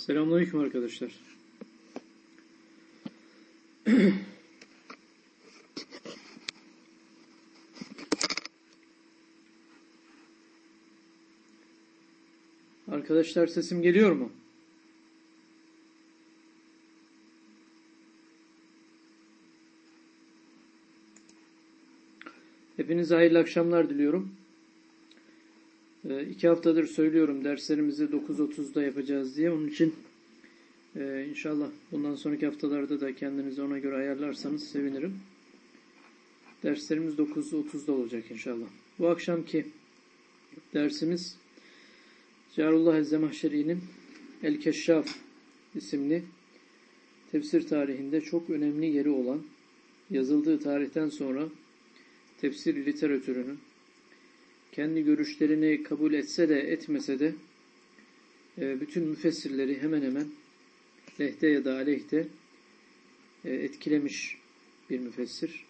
Selamünaleyküm arkadaşlar. Arkadaşlar sesim geliyor mu? Hepinize hayırlı akşamlar diliyorum. E, iki haftadır söylüyorum derslerimizi 9.30'da yapacağız diye. Onun için e, inşallah bundan sonraki haftalarda da kendinizi ona göre ayarlarsanız sevinirim. Derslerimiz 9.30'da olacak inşallah. Bu akşamki dersimiz Carullah Ezzemahşeri'nin El-Keşşaf isimli tefsir tarihinde çok önemli yeri olan, yazıldığı tarihten sonra tefsir literatürünün kendi görüşlerini kabul etse de etmese de e, bütün müfessirleri hemen hemen lehte ya da aleyhte e, etkilemiş bir müfessir.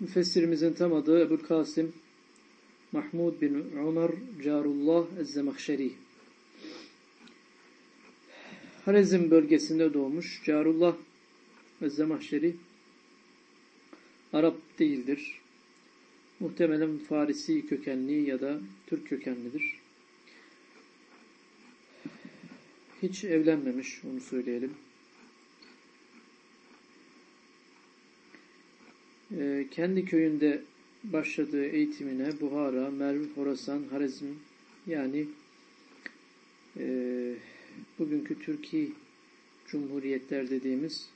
Müfessirimizin tam adı Ebu Kasım Mahmud bin Ömer Carullah Ez-Zemahşeri. Harezm bölgesinde doğmuş. Carullah Ez-Zemahşeri Arap değildir. Muhtemelen Farisi kökenli ya da Türk kökenlidir. Hiç evlenmemiş, onu söyleyelim. Ee, kendi köyünde başladığı eğitimine Buhara, Merv, Horasan, Harezm yani e, bugünkü Türkiye Cumhuriyetler dediğimiz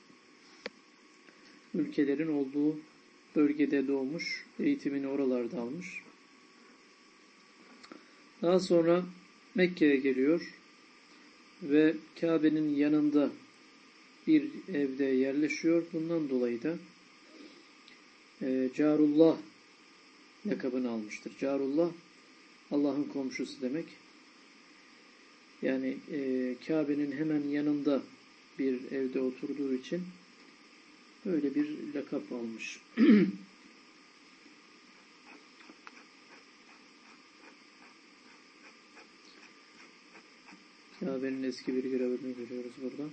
ülkelerin olduğu bölgede doğmuş, eğitimini oralarda almış. Daha sonra Mekke'ye geliyor ve Kabe'nin yanında bir evde yerleşiyor. Bundan dolayı da e, Carullah lakabını almıştır. Carullah Allah'ın komşusu demek. Yani e, Kabe'nin hemen yanında bir evde oturduğu için böyle bir lakap almış. Kabe'nin eski bir gravürünü görüyoruz burada.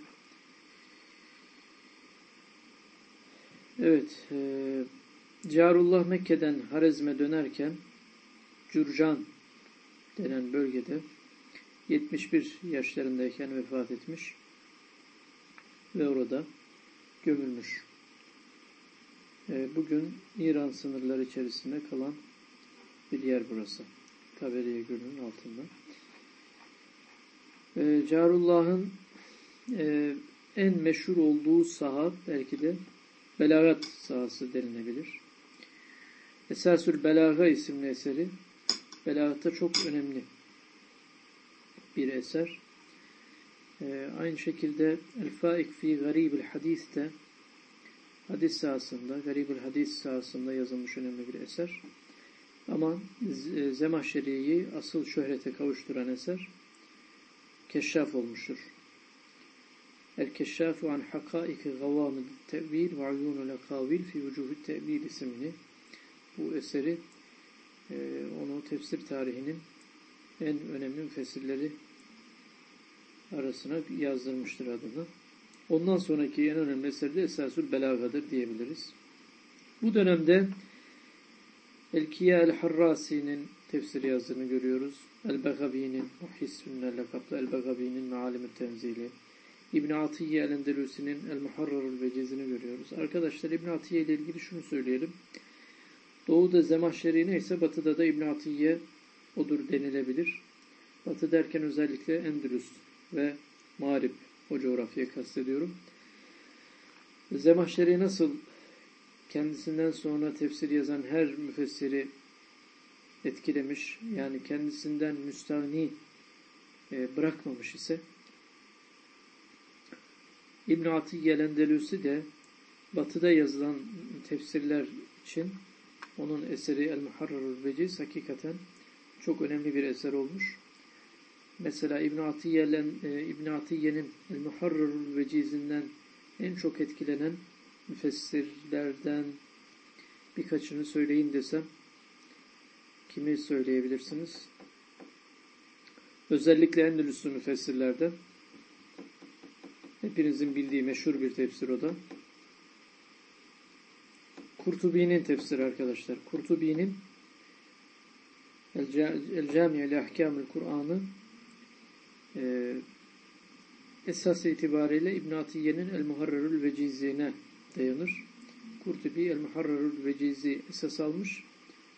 Evet, e, Carullah Mekke'den Harezm'e dönerken Cürcan denen bölgede 71 yaşlarındayken vefat etmiş ve orada gömülmüş. E, bugün İran sınırları içerisinde kalan bir yer burası. Taberiye Gölü'nün altında. E, Carullah'ın e, en meşhur olduğu saha belki de belagat sahası denilebilir. Esasül Belaga isimli eseri belagatta çok önemli bir eser. Ee, aynı şekilde El Faik fi Garibül Hadis de hadis sahasında, Garibül Hadis sahasında yazılmış önemli bir eser. Ama Zemahşeri'yi asıl şöhrete kavuşturan eser Keşşaf olmuştur. El Keşşafu an hakaiki gavamı tevil ve uyunu lekavil fi vücuhu tevil isimli bu eseri e, onu tefsir tarihinin en önemli müfessirleri arasına yazdırmıştır adını. Ondan sonraki en önemli eseri de Esasül Belaga'dır diyebiliriz. Bu dönemde Elkiye el-Harrasi'nin tefsiri yazdığını görüyoruz. El-Begavi'nin Muhissünle lakaplı El-Begavi'nin Mealim-i Tenzili. İbn Atiye el-Endelusi'nin El-Muharrarul Vecizini görüyoruz. Arkadaşlar İbn Atiye ile ilgili şunu söyleyelim. Doğuda Zemahşeri neyse batıda da İbn Atiye odur denilebilir. Batı derken özellikle Endülüs ve Mağrib o coğrafyayı kastediyorum. Zemahşeri nasıl kendisinden sonra tefsir yazan her müfessiri etkilemiş, yani kendisinden müstahni e, bırakmamış ise İbn Atiyye Endelüsü de batıda yazılan tefsirler için onun eseri El-Muharrarul Veciz hakikaten çok önemli bir eser olmuş. Mesela İbn Atiyye'nin e, İbn Atiyye'nin El-Muharrarul Veciz'inden en çok etkilenen müfessirlerden birkaçını söyleyin desem kimi söyleyebilirsiniz? Özellikle Endülüs'ü müfessirlerden. Hepinizin bildiği meşhur bir tefsir o da. Kurtubi'nin tefsiri arkadaşlar. Kurtubi'nin El Cami'e li Ahkamül Kur'an'ı e, esas itibariyle İbn Atiye'nin El Muharrerül Vecizine dayanır. Kurtubi El Muharrerül Vecizi esas almış.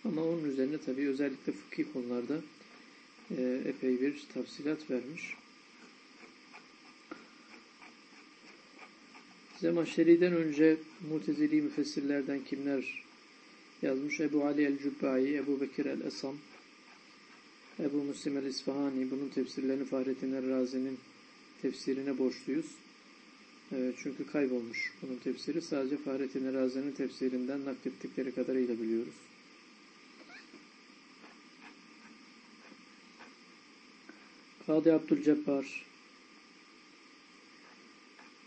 Ama onun üzerine tabi özellikle fıkhi konularda e, epey bir tafsilat vermiş. Zemahşeri'den önce Mutezili müfessirlerden kimler yazmış? Ebu Ali el-Cübbai, Ebu Bekir el-Esam, Ebu Muslim el-İsfahani, bunun tefsirlerini Fahrettin el-Razi'nin tefsirine borçluyuz. E, çünkü kaybolmuş bunun tefsiri. Sadece Fahrettin el-Razi'nin tefsirinden naklettikleri kadarıyla biliyoruz. Kadı Abdülcebbar,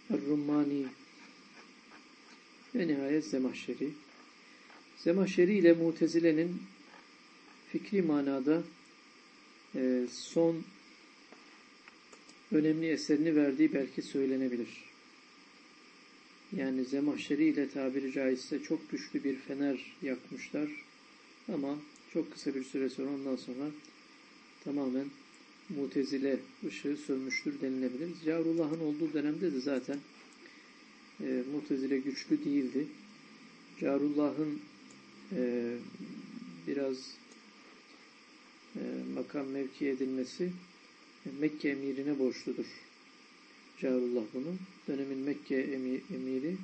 Er-Rummani ve nihayet Zemahşeri. Zemahşeri ile Mutezile'nin fikri manada e, son önemli eserini verdiği belki söylenebilir. Yani Zemahşeri ile tabiri caizse çok güçlü bir fener yakmışlar ama çok kısa bir süre sonra ondan sonra tamamen mutezile ışığı sönmüştür denilebilir. Carullah'ın olduğu dönemde de zaten e, mutezile güçlü değildi. Carullah'ın e, biraz makam mevki edilmesi Mekke emirine borçludur. Carullah bunu. Dönemin Mekke emiri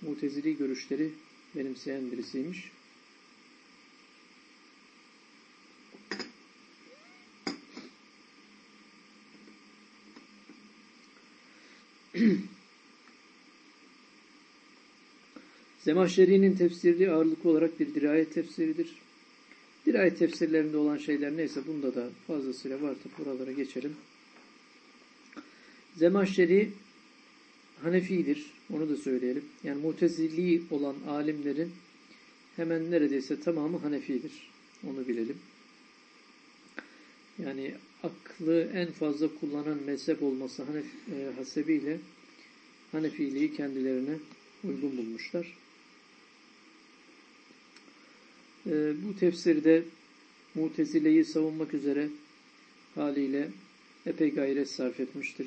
mutezili görüşleri benimseyen birisiymiş. Zemahşeri'nin tefsiri ağırlıklı olarak bir dirayet tefsiridir. Dirayet tefsirlerinde olan şeyler neyse bunda da fazlasıyla vardı. Buralara geçelim. Zemahşeri Hanefi'dir. Onu da söyleyelim. Yani mutezili olan alimlerin hemen neredeyse tamamı Hanefi'dir. Onu bilelim. Yani aklı en fazla kullanan mezhep olması Hanef, e, hasebiyle Hanefiliği kendilerine uygun bulmuşlar. E, bu tefsirde Mutezile'yi savunmak üzere haliyle epey gayret sarf etmiştir.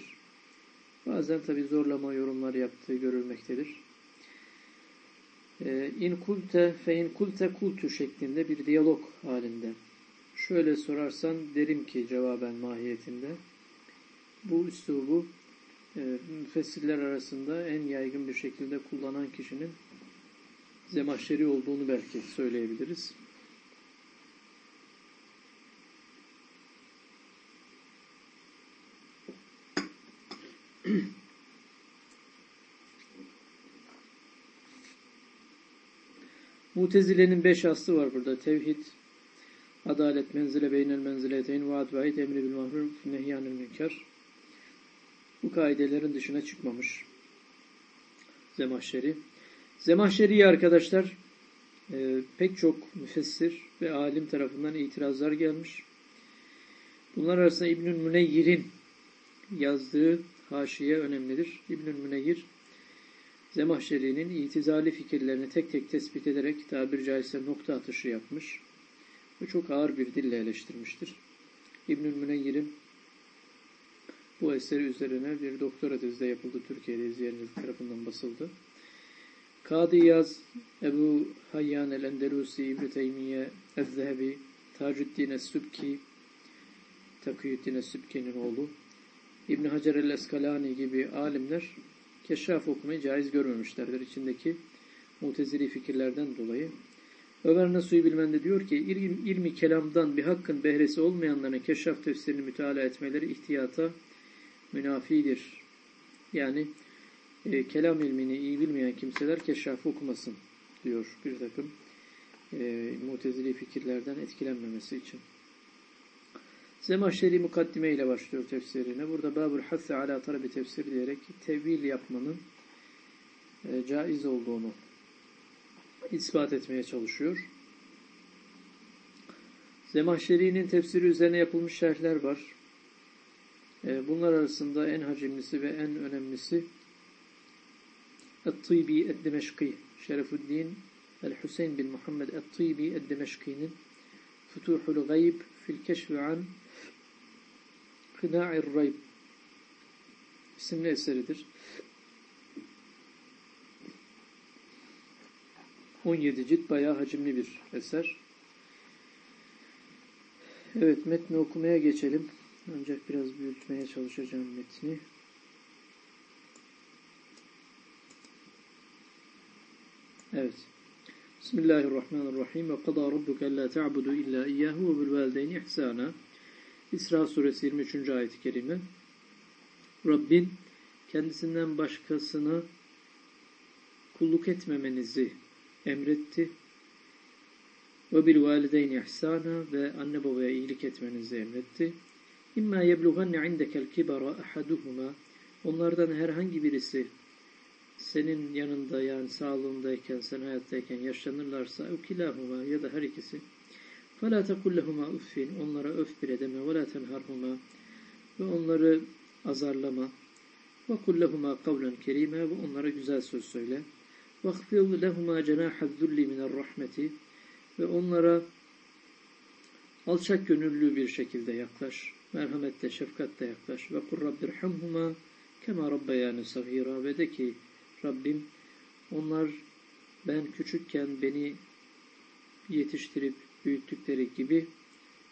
Bazen tabi zorlama yorumlar yaptığı görülmektedir. E, in kulte fe in kulte kultu şeklinde bir diyalog halinde. Şöyle sorarsan derim ki cevaben mahiyetinde. Bu üslubu e, müfessirler arasında en yaygın bir şekilde kullanan kişinin zemahşeri olduğunu belki söyleyebiliriz. Mutezile'nin beş aslı var burada. Tevhid, adalet, menzile, beynel menzileteyn, vaad, vahid, emri bil mahruf, nehyanil münker. Bu kaidelerin dışına çıkmamış. Zemahşeri. Zemahşeri'ye arkadaşlar e, pek çok müfessir ve alim tarafından itirazlar gelmiş. Bunlar arasında İbnül Müneyyir'in yazdığı haşiye önemlidir. İbnül Müneyyir Zemahşeri'nin itizali fikirlerini tek tek tespit ederek tabir caizse nokta atışı yapmış ve çok ağır bir dille eleştirmiştir. İbnül Müneyyir'in bu eseri üzerine bir doktora tezde yapıldı. Türkiye'de izleyenler tarafından basıldı. Kadı Yaz, Ebu Hayyan el-Endelusi, İbn-i Teymiye, Ez-Zehebi, Tacuddin Es-Sübki, Takiyüddin Es-Sübki'nin oğlu, İbn Hacer el-Eskalani gibi alimler keşraf okumayı caiz görmemişlerdir içindeki mutezili fikirlerden dolayı. Ömer Nasuhi Bilmen diyor ki ilmi, ilmi kelamdan bir hakkın behresi olmayanların keşraf tefsirini müteala etmeleri ihtiyata münafidir. Yani e, kelam ilmini iyi bilmeyen kimseler keşrafı okumasın diyor bir takım e, mutezili fikirlerden etkilenmemesi için. Zemahşeri mukaddime ile başlıyor tefsirine. Burada Babul Hasse ala tarabi tefsir diyerek tevil yapmanın e, caiz olduğunu ispat etmeye çalışıyor. Zemahşeri'nin tefsiri üzerine yapılmış şerhler var. E, bunlar arasında en hacimlisi ve en önemlisi Et-Tibi Et-Dimeşki Şerefuddin El-Hüseyin bin Muhammed Et-Tibi Et-Dimeşki'nin Futuhul Gayb fil Keşfi an Hına'ir Rayb isimli eseridir. 17 cilt bayağı hacimli bir eser. Evet metni okumaya geçelim. Ancak biraz büyütmeye çalışacağım metni. Evet. Bismillahirrahmanirrahim. Ve kadâ rabbuke allâ ta'budu illâ iyyâhu ve bil valideyni ihsâna. İsra suresi 23. ayet-i kerime. Rabbin kendisinden başkasına kulluk etmemenizi emretti. Ve bil valideyni ihsana ve anne babaya iyilik etmenizi emretti. İmma yeblughanne indekel kibara ahaduhuma onlardan herhangi birisi senin yanında yani sağlığındayken, sen hayattayken yaşlanırlarsa ukilahuma ya da her ikisi فَلَا تَقُلْ لَهُمَا uffin Onlara öf bile deme. وَلَا تَنْهَرْهُمَا Ve onları azarlama. وَقُلْ لَهُمَا قَوْلًا كَرِيمًا Ve onlara güzel söz söyle. وَخْفِضْ لَهُمَا جَنَاحَ الذُّلِّ مِنَ الرَّحْمَةِ Ve onlara alçak gönüllü bir şekilde yaklaş. Merhametle, şefkatle yaklaş. Ve kur rabbirhamhuma kema rabbayani sagira ve de ki Rabbim onlar ben küçükken beni yetiştirip büyüttükleri gibi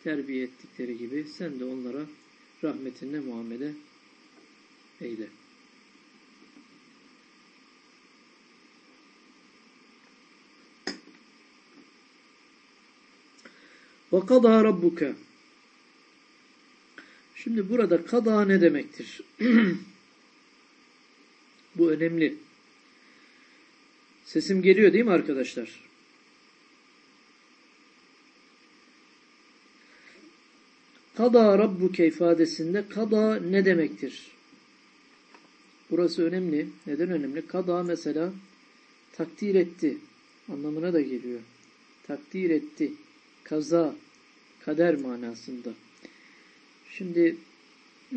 terbiye ettikleri gibi sen de onlara rahmetinle muamele eyle. Ve kada rabbuke Şimdi burada kada ne demektir? Bu önemli. Sesim geliyor değil mi arkadaşlar? Kada rabbuke ifadesinde kada ne demektir? Burası önemli. Neden önemli? Kada mesela takdir etti anlamına da geliyor. Takdir etti. Kaza, kader manasında. Şimdi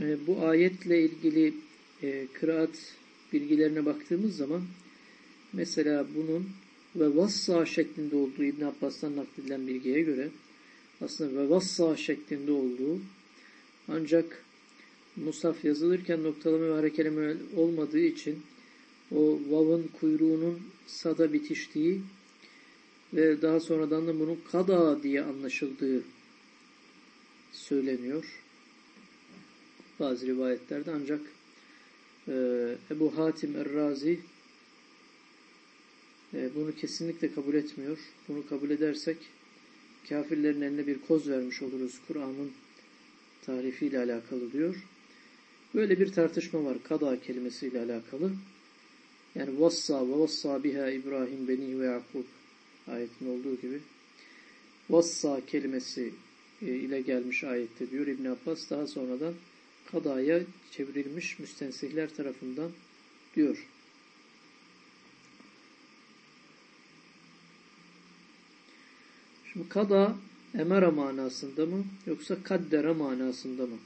e, bu ayetle ilgili e, kıraat bilgilerine baktığımız zaman mesela bunun ve vassa şeklinde olduğu İbn Abbas'tan nakledilen bilgiye göre aslında ve vassa şeklinde olduğu ancak Musaf yazılırken noktalama ve harekeleme olmadığı için o vav'ın kuyruğunun sada bitiştiği ve daha sonradan da bunun kada diye anlaşıldığı söyleniyor. Bazı rivayetlerde ancak e, Ebu Hatim Er-Razi bunu kesinlikle kabul etmiyor. Bunu kabul edersek kafirlerin eline bir koz vermiş oluruz Kur'an'ın tarifiyle alakalı diyor. Böyle bir tartışma var kada kelimesiyle alakalı. Yani vassa ve vassa biha İbrahim beni ve Yakub ayetin olduğu gibi vassa kelimesi e, ile gelmiş ayette diyor İbn Abbas daha sonradan kadaya çevrilmiş müstensihler tarafından diyor. Şimdi kada emara manasında mı yoksa kaddere manasında mı?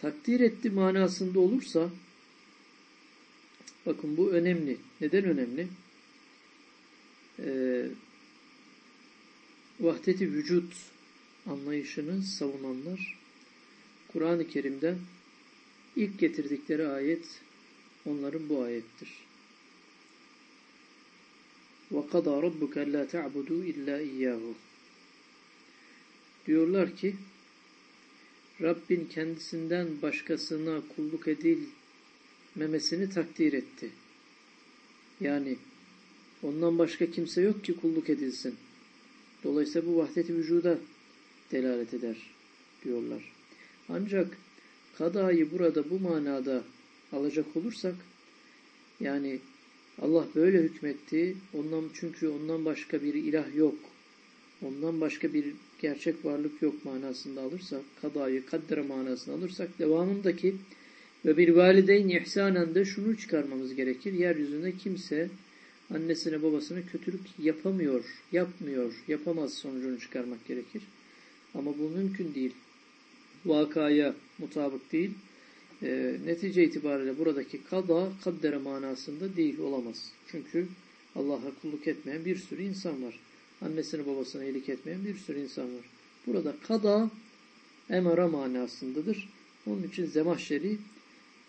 Takdir etti manasında olursa bakın bu önemli. Neden önemli? Ee, vahdeti vücut anlayışını savunanlar Kur'an-ı Kerim'den ilk getirdikleri ayet onların bu ayettir. وَقَضَى رَبُّكَ لَا تَعْبُدُوا اِلَّا اِيَّهُ Diyorlar ki Rabbin kendisinden başkasına kulluk edilmemesini takdir etti. Yani ondan başka kimse yok ki kulluk edilsin. Dolayısıyla bu vahdet-i vücuda delalet eder diyorlar. Ancak kadayı burada bu manada alacak olursak yani Allah böyle hükmetti. Ondan çünkü ondan başka bir ilah yok. Ondan başka bir gerçek varlık yok manasında alırsak, kadayı, kaddere manasında alırsak devamındaki ve bir valideyn ihsanen de şunu çıkarmamız gerekir. Yeryüzünde kimse annesine babasına kötülük yapamıyor, yapmıyor, yapamaz sonucunu çıkarmak gerekir. Ama bu mümkün değil. vakaya mutabık değil. E, netice itibariyle buradaki kada kaddere manasında değil olamaz. Çünkü Allah'a kulluk etmeyen bir sürü insan var. Annesine babasına iyilik etmeyen bir sürü insan var. Burada kada emara manasındadır. Onun için Zemahşeri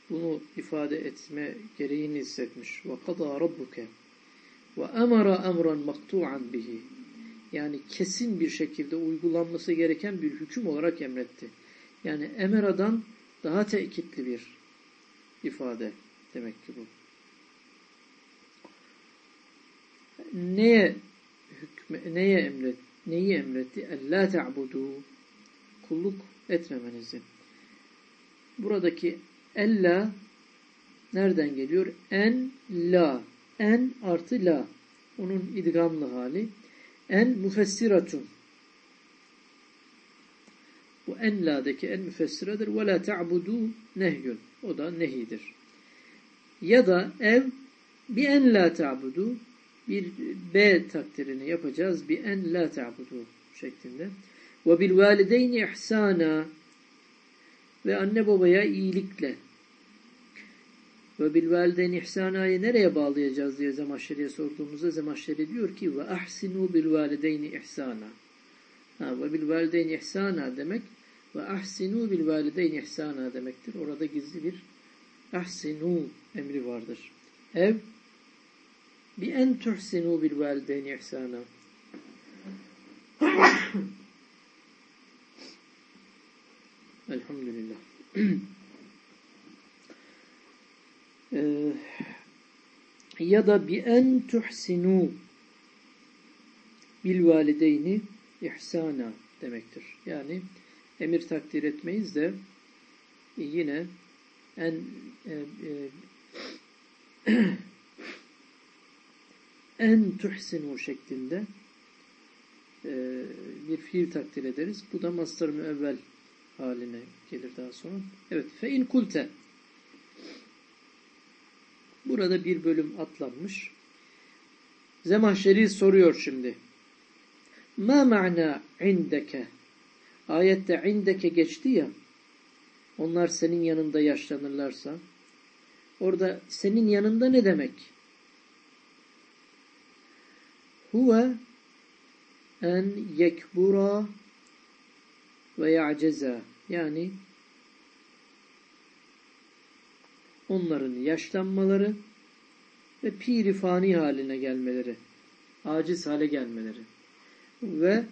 bunu ifade etme gereğini hissetmiş. Ve kada rabbuke ve emara emran maktu'an bihi. Yani kesin bir şekilde uygulanması gereken bir hüküm olarak emretti. Yani emeradan daha tekitli bir ifade demek ki bu. Neye hükme, neye emret, neyi emretti? Allah ta'budu kulluk etmemenizi. Buradaki ella nereden geliyor? En la. En artı la. Onun idgamlı hali. En müfessiratun. Bu en la'daki en müfessiradır. Ve la ta'budu nehyun. O da nehidir. Ya da ev bi en la ta'budu bir B takdirini yapacağız. Bi en la ta'budu şeklinde. Ve bil valideyni ihsana ve anne babaya iyilikle. Ve bil valideyni ihsanayı nereye bağlayacağız diye Zemahşeri'ye sorduğumuzda Zemahşeri diyor ki ve ahsinu bil valideyni ihsana. Ha, ve bil valideyni ihsana demek ve ahsinu bil valideyni ihsana demektir. Orada gizli bir ahsinu emri vardır. Ev bi en tuhsinu bil valideyni ihsana. Elhamdülillah. ee, ya da bi en tuhsinu bil valideyni ihsana demektir. Yani emir takdir etmeyiz de yine en e, e, en tuhsinu şeklinde e, bir fiil takdir ederiz. Bu da mastar müevvel haline gelir daha sonra. Evet. Fe in kulte. Burada bir bölüm atlanmış. Zemahşeri soruyor şimdi. Ma ma'na indeke? Ayette indeke geçti ya. Onlar senin yanında yaşlanırlarsa. Orada senin yanında ne demek? Huve en yekbura ve ya'ceza yani onların yaşlanmaları ve pirifani haline gelmeleri, aciz hale gelmeleri ve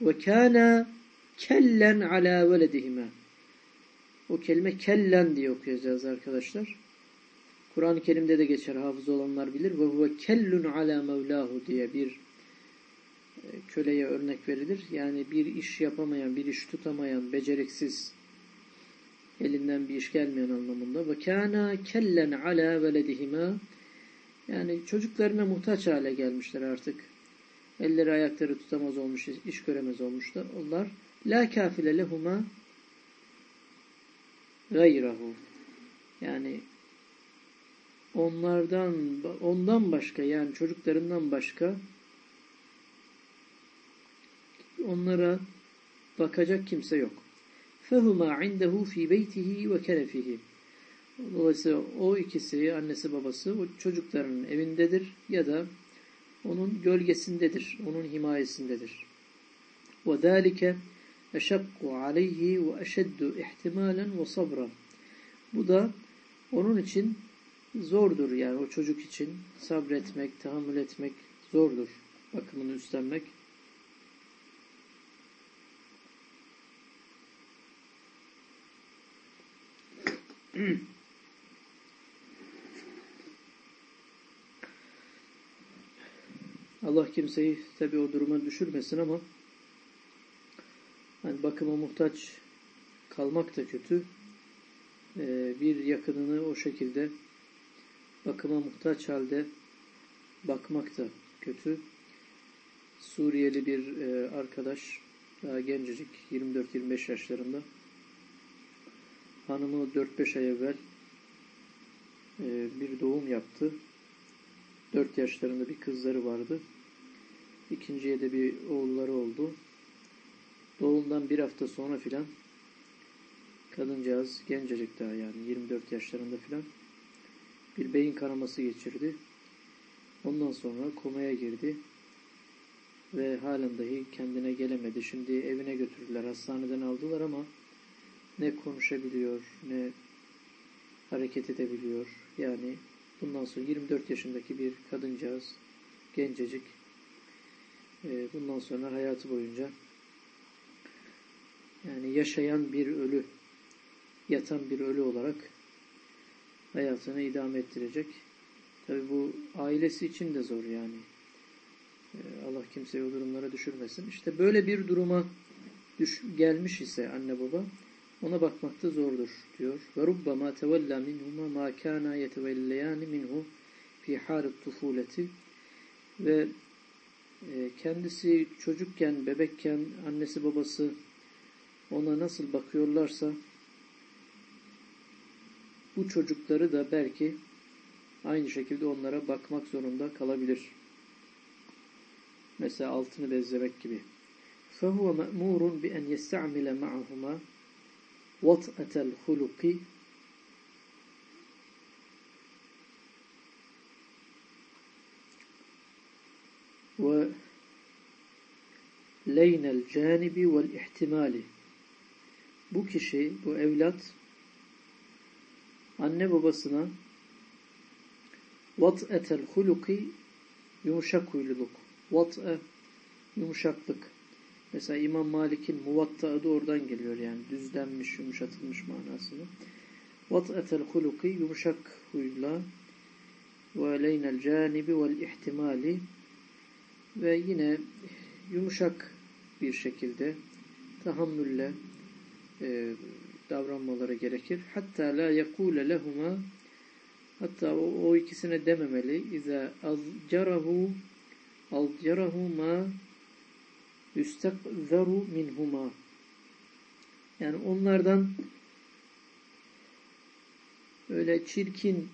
ve kana kellen ala veledihime o kelime kellen diye okuyacağız arkadaşlar. Kur'an-ı Kerim'de de geçer hafız olanlar bilir. Ve huve kellun ala mevlahu diye bir köleye örnek verilir. Yani bir iş yapamayan, bir iş tutamayan, beceriksiz, elinden bir iş gelmeyen anlamında. Ve kâna kellen ala veledihima yani çocuklarına muhtaç hale gelmişler artık. Elleri ayakları tutamaz olmuş, iş göremez olmuşlar. Onlar La kafile lehuma gayrahu. Yani onlardan ondan başka yani çocuklarından başka onlara bakacak kimse yok. Fehuma indehu fi beytihi ve kenefihi. Dolayısıyla o ikisi annesi babası o çocukların evindedir ya da onun gölgesindedir, onun himayesindedir. Ve zalike eşakku aleyhi ve eşeddu ihtimalen ve sabra. Bu da onun için zordur yani o çocuk için sabretmek, tahammül etmek zordur. Bakımını üstlenmek. Allah kimseyi tabi o duruma düşürmesin ama hani bakıma muhtaç kalmak da kötü. Ee, bir yakınını o şekilde bakıma muhtaç halde bakmak da kötü. Suriyeli bir e, arkadaş daha gencecik 24-25 yaşlarında hanımı 4-5 ay evvel e, bir doğum yaptı. 4 yaşlarında bir kızları vardı. İkinciye de bir oğulları oldu. Doğumdan bir hafta sonra filan kadıncağız gencecik daha yani 24 yaşlarında filan bir beyin kanaması geçirdi. Ondan sonra komaya girdi ve halen dahi kendine gelemedi. Şimdi evine götürdüler, hastaneden aldılar ama ne konuşabiliyor, ne hareket edebiliyor. Yani bundan sonra 24 yaşındaki bir kadıncağız, gencecik, e, bundan sonra hayatı boyunca yani yaşayan bir ölü, yatan bir ölü olarak hayatını idame ettirecek. Tabi bu ailesi için de zor yani. E, Allah kimseyi o durumlara düşürmesin. İşte böyle bir duruma düş gelmiş ise anne baba ona bakmakta zordur diyor. Ve rubbama tevella minhuma ma kana yetevelleyani minhu fi halit tufuleti ve kendisi çocukken, bebekken annesi babası ona nasıl bakıyorlarsa bu çocukları da belki aynı şekilde onlara bakmak zorunda kalabilir. Mesela altını bezlemek gibi. فَهُوَ مَأْمُورٌ بِأَنْ يَسْتَعْمِلَ مَعَهُمَا وَطْأَةَ الْخُلُقِ ve leynel canibi vel ihtimali. bu kişi, bu evlat anne babasına vat'etel huluki yumuşak huyluluk. Vat'e yumuşaklık. Mesela İmam Malik'in muvattağı da oradan geliyor yani düzlenmiş, yumuşatılmış manasını. Vat'etel huluki yumuşak huyla ve leynel canibi vel ihtimali ve yine yumuşak bir şekilde tahammülle e, davranmaları gerekir. Hatta la yekule lehuma hatta o, o ikisine dememeli. İza azcarahu azcarahu ma yustakzaru minhuma yani onlardan öyle çirkin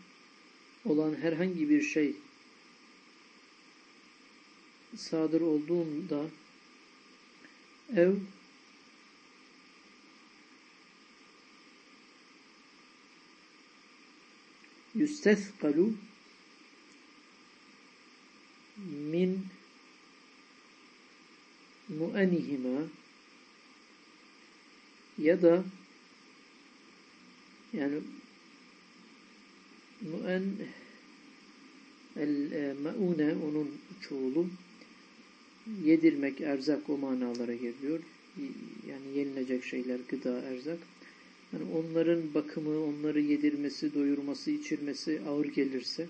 olan herhangi bir şey sadır olduğunda ev yüstethkalu min muenihima ya da yani muen el e, onun çoğulu yedirmek, erzak o manalara geliyor. Yani yenilecek şeyler, gıda, erzak. Yani onların bakımı, onları yedirmesi, doyurması, içirmesi ağır gelirse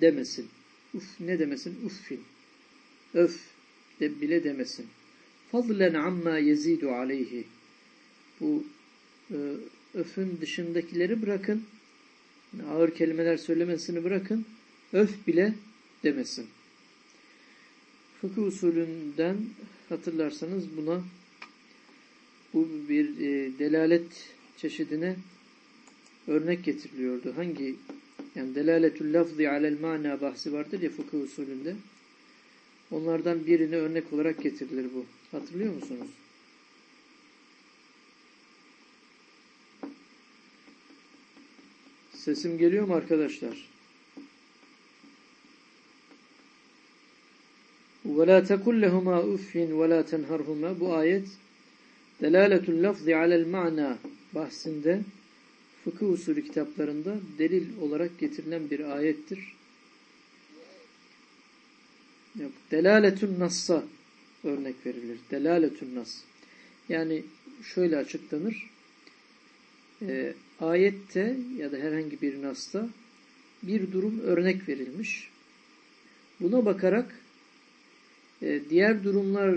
demesin. Uf ne demesin? Uffin. Öf de bile demesin. Fadlen amma yezidu aleyhi. Bu e, öfün dışındakileri bırakın. Yani ağır kelimeler söylemesini bırakın. Öf bile demesin. Fıkıh usulünden hatırlarsanız buna bu bir e, delalet çeşidine örnek getiriliyordu. Hangi yani delaletül lafzi alel mana bahsi vardır ya fıkıh usulünde. Onlardan birini örnek olarak getirilir bu. Hatırlıyor musunuz? Sesim geliyor mu arkadaşlar? وَلَا تَكُلْ لَهُمَا اُفٍّ وَلَا تَنْهَرْهُمَا Bu ayet Delaletul lafzi alel ma'na bahsinde fıkıh usulü kitaplarında delil olarak getirilen bir ayettir. Delaletun nassa örnek verilir. Delaletun nas. Yani şöyle açıklanır. E, ayette ya da herhangi bir nasta bir durum örnek verilmiş. Buna bakarak e, diğer durumlar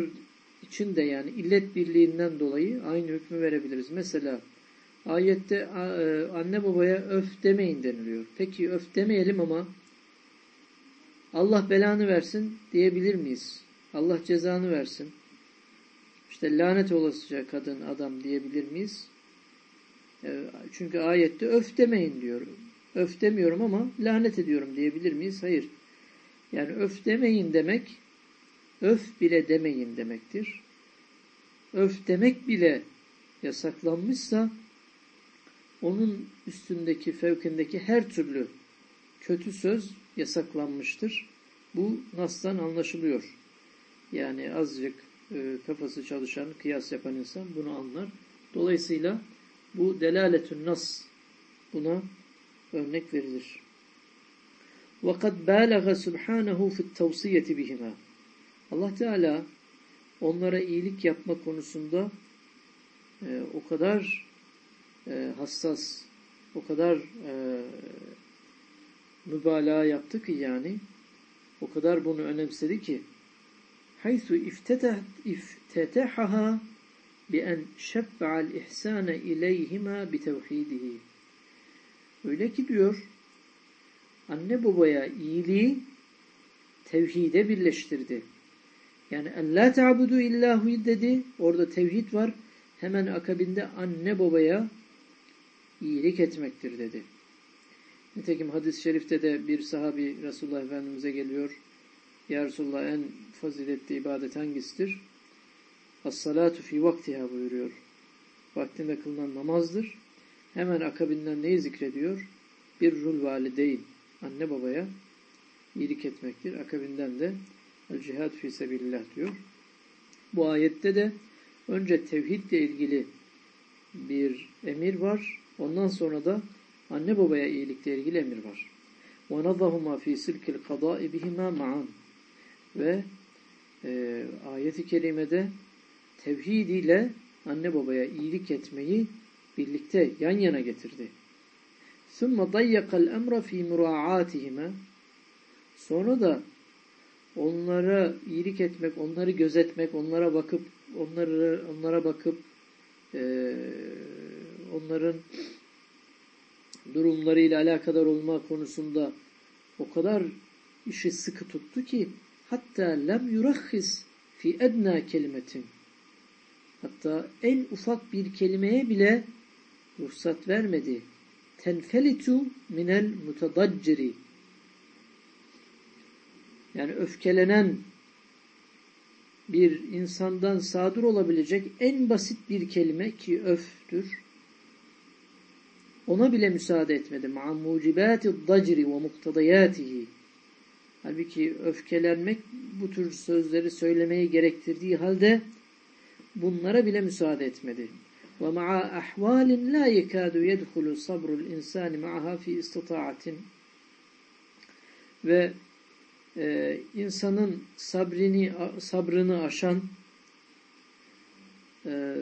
için de yani illet birliğinden dolayı aynı hükmü verebiliriz. Mesela ayette e, anne babaya öf demeyin deniliyor. Peki öf demeyelim ama Allah belanı versin diyebilir miyiz? Allah cezanı versin. İşte lanet olasıca kadın adam diyebilir miyiz? E, çünkü ayette öf demeyin diyor. Öf demiyorum ama lanet ediyorum diyebilir miyiz? Hayır. Yani öf demeyin demek öf bile demeyin demektir. Öf demek bile yasaklanmışsa onun üstündeki, fevkindeki her türlü kötü söz yasaklanmıştır. Bu Nas'tan anlaşılıyor. Yani azıcık e, kafası çalışan, kıyas yapan insan bunu anlar. Dolayısıyla bu delaletün nas buna örnek verilir. وَقَدْ بَالَغَ سُبْحَانَهُ فِي التَّوْسِيَةِ بِهِمَا Allah Teala onlara iyilik yapma konusunda e, o kadar e, hassas, o kadar e, mübalağa yaptı ki yani, o kadar bunu önemsedi ki حَيْثُ اِفْتَتَحَهَا بِاَنْ شَبَّعَ الْاِحْسَانَ اِلَيْهِمَا بِتَوْحِيدِهِ Öyle ki diyor, anne babaya iyiliği tevhide birleştirdi. Yani la ta'budu illahu dedi. Orada tevhid var. Hemen akabinde anne babaya iyilik etmektir dedi. Nitekim hadis-i şerifte de bir sahabi Resulullah Efendimiz'e geliyor. Ya Resulullah en faziletli ibadet hangisidir? As-salatu fi vaktiha buyuruyor. Vaktinde kılınan namazdır. Hemen akabinden neyi zikrediyor? Bir rul valideyn. Anne babaya iyilik etmektir. Akabinden de el cihad fi sebilillah diyor. Bu ayette de önce tevhidle ilgili bir emir var. Ondan sonra da anne babaya iyilikle ilgili emir var. وَنَظَهُمَا ف۪ي سِلْكِ الْقَضَاءِ بِهِمَا مَعًا Ve e, ayeti kerimede tevhid ile anne babaya iyilik etmeyi birlikte yan yana getirdi. ثُمَّ ضَيَّقَ الْاَمْرَ ف۪ي مُرَاعَاتِهِمَا Sonra da onlara iyilik etmek, onları gözetmek, onlara bakıp, onları onlara bakıp e, onların durumlarıyla alakadar olma konusunda o kadar işi sıkı tuttu ki hatta lem yurahhis fi edna kelimetin hatta en ufak bir kelimeye bile ruhsat vermedi. Tenfelitu minel mutadacciri yani öfkelenen bir insandan sadır olabilecek en basit bir kelime ki öftür. Ona bile müsaade etmedi. مَعَ مُوجِبَاتِ الضَّجْرِ وَمُقْتَضَيَاتِهِ Halbuki öfkelenmek bu tür sözleri söylemeyi gerektirdiği halde bunlara bile müsaade etmedi. وَمَعَ أَحْوَالٍ لَا يَكَادُ يَدْخُلُ صَبْرُ الْاِنْسَانِ مَعَهَا فِي اِسْتِطَاعَةٍ Ve e, insanın sabrini sabrını aşan, e,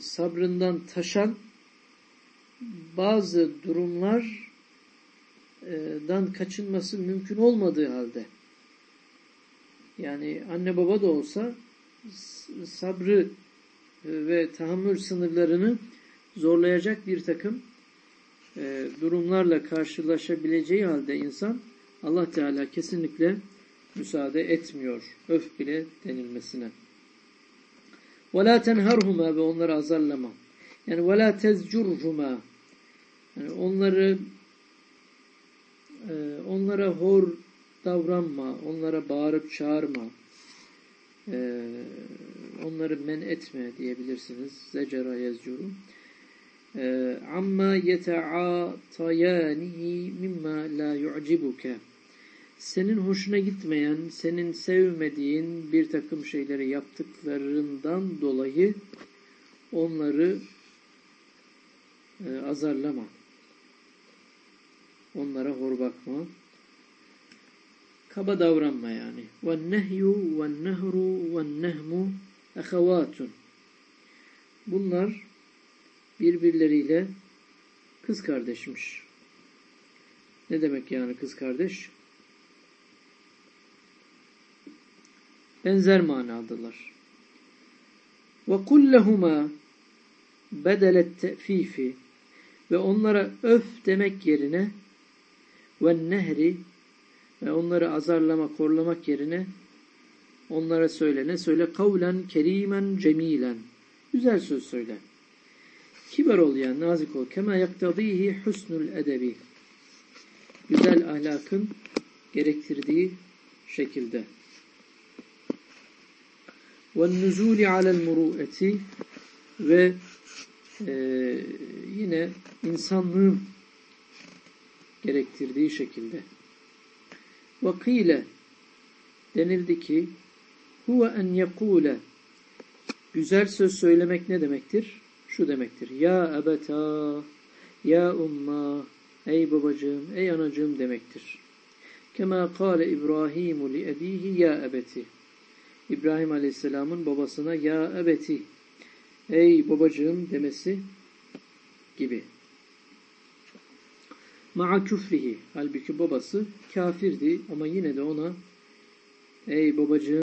sabrından taşan bazı durumlardan kaçınması mümkün olmadığı halde. Yani anne baba da olsa sabrı ve tahammül sınırlarını zorlayacak bir takım e, durumlarla karşılaşabileceği halde insan Allah Teala kesinlikle müsaade etmiyor. Öf bile denilmesine. وَلَا تَنْهَرْهُمَا ve onları azarlama. Yani وَلَا تَزْجُرْهُمَا yani onları e, onlara hor davranma, onlara bağırıp çağırma, e, onları men etme diyebilirsiniz. Zecera yazıyorum. E, amma yeta'atayanihi mimma la yu'cibuke senin hoşuna gitmeyen, senin sevmediğin bir takım şeyleri yaptıklarından dolayı onları e, azarlama. Onlara hor bakma. Kaba davranma yani. وَالنَّهْيُ وَالنَّهْرُ وَالنَّهْمُ اَخَوَاتٌ Bunlar birbirleriyle kız kardeşmiş. Ne demek yani kız kardeş? Benzer manadalar. Ve kullehuma bedelet tefifi ve onlara öf demek yerine ve nehri ve onları azarlama, korlamak yerine onlara söyle. Ne söyle? Kavlen kerimen cemilen. Güzel söz söyle. Kibar ol yani, nazik ol. Kema yaktadihi husnul edebi. Güzel ahlakın gerektirdiği şekilde. وَالنُّزُولِ عَلَى الْمُرُؤَةِ ve Ee, yine insanlığın gerektirdiği şekilde. Vakile denildi ki huve en yekule güzel söz söylemek ne demektir? Şu demektir. Ya ebeta ya umma ey babacığım, ey anacığım demektir. Kema kâle İbrahimu li ebihi ya ebeti. İbrahim Aleyhisselam'ın babasına ya ebeti, ey babacığım demesi gibi. Ma'a küfrihi. Halbuki babası kafirdi ama yine de ona ey babacığım